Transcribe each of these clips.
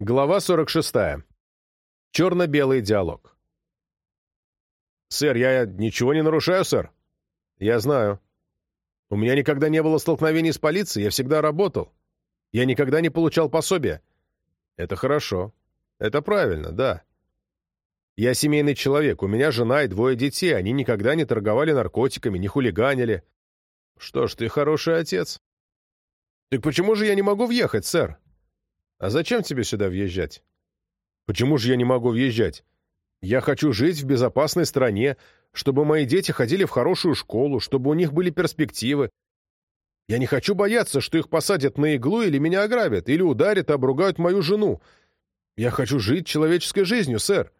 Глава 46. Черно-белый диалог. «Сэр, я ничего не нарушаю, сэр?» «Я знаю. У меня никогда не было столкновений с полицией, я всегда работал. Я никогда не получал пособия». «Это хорошо. Это правильно, да. Я семейный человек, у меня жена и двое детей, они никогда не торговали наркотиками, не хулиганили. Что ж, ты хороший отец». «Так почему же я не могу въехать, сэр?» «А зачем тебе сюда въезжать?» «Почему же я не могу въезжать? Я хочу жить в безопасной стране, чтобы мои дети ходили в хорошую школу, чтобы у них были перспективы. Я не хочу бояться, что их посадят на иглу или меня ограбят, или ударят и обругают мою жену. Я хочу жить человеческой жизнью, сэр.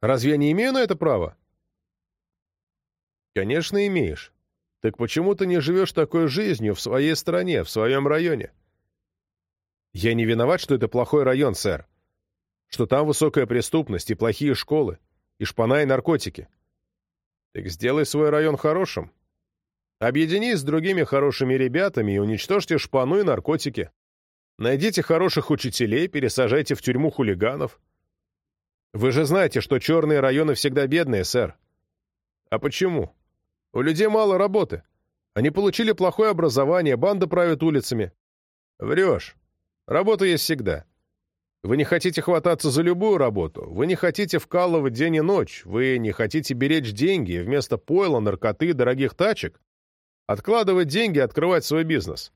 Разве я не имею на это права?» «Конечно, имеешь. Так почему ты не живешь такой жизнью в своей стране, в своем районе?» Я не виноват, что это плохой район, сэр. Что там высокая преступность и плохие школы, и шпана, и наркотики. Так сделай свой район хорошим. Объединись с другими хорошими ребятами и уничтожьте шпану и наркотики. Найдите хороших учителей, пересажайте в тюрьму хулиганов. Вы же знаете, что черные районы всегда бедные, сэр. А почему? У людей мало работы. Они получили плохое образование, банда правит улицами. Врешь. Работа есть всегда. Вы не хотите хвататься за любую работу, вы не хотите вкалывать день и ночь, вы не хотите беречь деньги и вместо пойла, наркоты, дорогих тачек откладывать деньги открывать свой бизнес.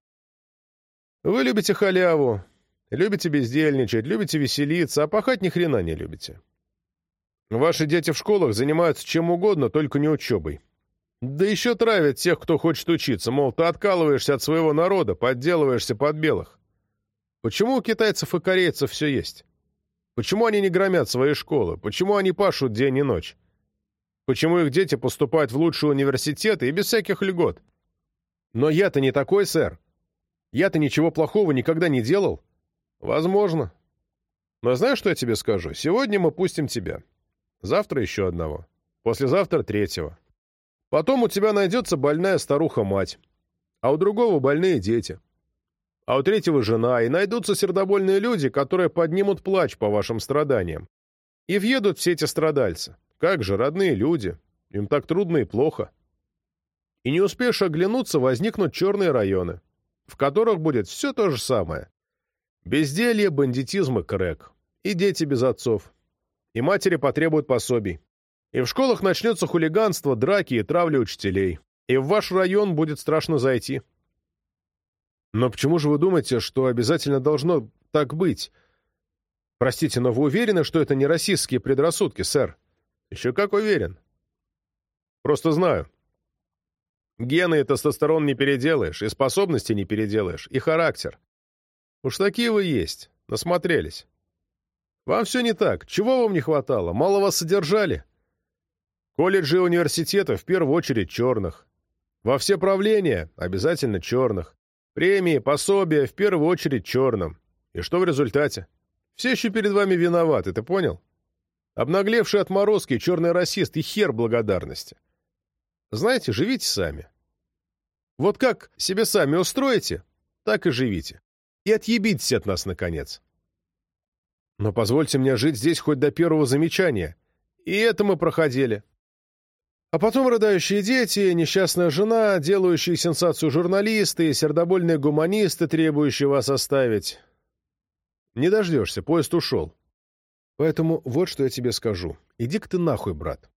Вы любите халяву, любите бездельничать, любите веселиться, а пахать ни хрена не любите. Ваши дети в школах занимаются чем угодно, только не учебой. Да еще травят тех, кто хочет учиться, мол, ты откалываешься от своего народа, подделываешься под белых. Почему у китайцев и корейцев все есть? Почему они не громят свои школы? Почему они пашут день и ночь? Почему их дети поступают в лучшие университеты и без всяких льгот? Но я-то не такой, сэр. Я-то ничего плохого никогда не делал. Возможно. Но знаешь, что я тебе скажу? Сегодня мы пустим тебя. Завтра еще одного. Послезавтра третьего. Потом у тебя найдется больная старуха-мать. А у другого больные дети а у третьего жена, и найдутся сердобольные люди, которые поднимут плач по вашим страданиям. И въедут все эти страдальцы. Как же, родные люди. Им так трудно и плохо. И не успеешь оглянуться, возникнут черные районы, в которых будет все то же самое. Безделье, бандитизм и крэк. И дети без отцов. И матери потребуют пособий. И в школах начнется хулиганство, драки и травля учителей. И в ваш район будет страшно зайти. Но почему же вы думаете, что обязательно должно так быть? Простите, но вы уверены, что это не расистские предрассудки, сэр? Еще как уверен. Просто знаю. Гены и тестостерон не переделаешь, и способности не переделаешь, и характер. Уж такие вы есть, насмотрелись. Вам все не так. Чего вам не хватало? Мало вас содержали? Колледжи и университеты в первую очередь черных. Во все правления обязательно черных. Премии, пособия, в первую очередь черным. И что в результате? Все еще перед вами виноваты, ты понял? Обнаглевший отморозки, черный расист и хер благодарности. Знаете, живите сами. Вот как себе сами устроите, так и живите. И отъебитесь от нас, наконец. Но позвольте мне жить здесь хоть до первого замечания. И это мы проходили. А потом рыдающие дети, несчастная жена, делающие сенсацию журналисты, сердобольные гуманисты, требующие вас оставить. Не дождешься, поезд ушел. Поэтому вот что я тебе скажу. Иди-ка ты нахуй, брат.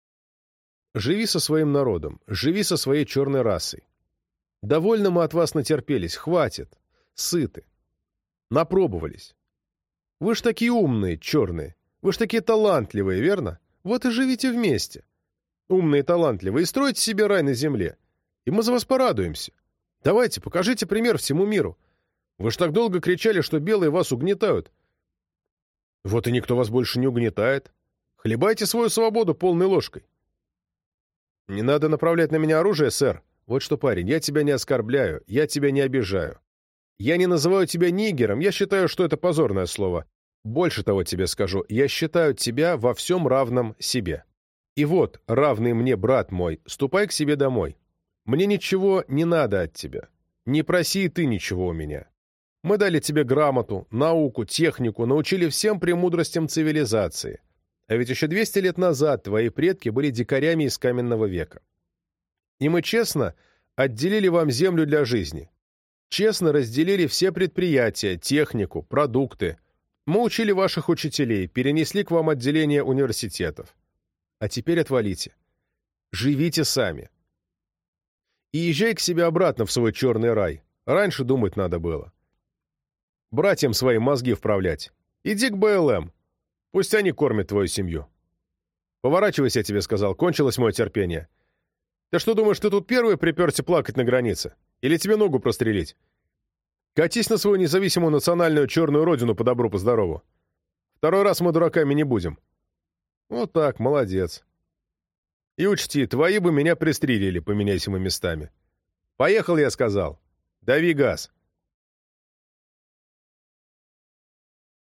Живи со своим народом, живи со своей черной расой. Довольно мы от вас натерпелись, хватит. Сыты. Напробовались. Вы ж такие умные, черные. Вы ж такие талантливые, верно? Вот и живите вместе умные и талантливые, и строите себе рай на земле. И мы за вас порадуемся. Давайте, покажите пример всему миру. Вы ж так долго кричали, что белые вас угнетают. Вот и никто вас больше не угнетает. Хлебайте свою свободу полной ложкой. Не надо направлять на меня оружие, сэр. Вот что, парень, я тебя не оскорбляю, я тебя не обижаю. Я не называю тебя нигером, я считаю, что это позорное слово. Больше того тебе скажу, я считаю тебя во всем равным себе. И вот, равный мне брат мой, ступай к себе домой. Мне ничего не надо от тебя. Не проси и ты ничего у меня. Мы дали тебе грамоту, науку, технику, научили всем премудростям цивилизации. А ведь еще 200 лет назад твои предки были дикарями из каменного века. И мы честно отделили вам землю для жизни. Честно разделили все предприятия, технику, продукты. Мы учили ваших учителей, перенесли к вам отделение университетов. А теперь отвалите. Живите сами. И езжай к себе обратно в свой черный рай. Раньше думать надо было. Братьям свои мозги вправлять. Иди к БЛМ. Пусть они кормят твою семью. Поворачивайся, я тебе сказал, кончилось мое терпение. Ты что думаешь, ты тут первый приперся плакать на границе? Или тебе ногу прострелить? Катись на свою независимую национальную черную родину по добру, по здорову. Второй раз мы дураками не будем. Вот так, молодец. И учти, твои бы меня пристрелили, поменяйся мы местами. Поехал, я сказал. Дави газ.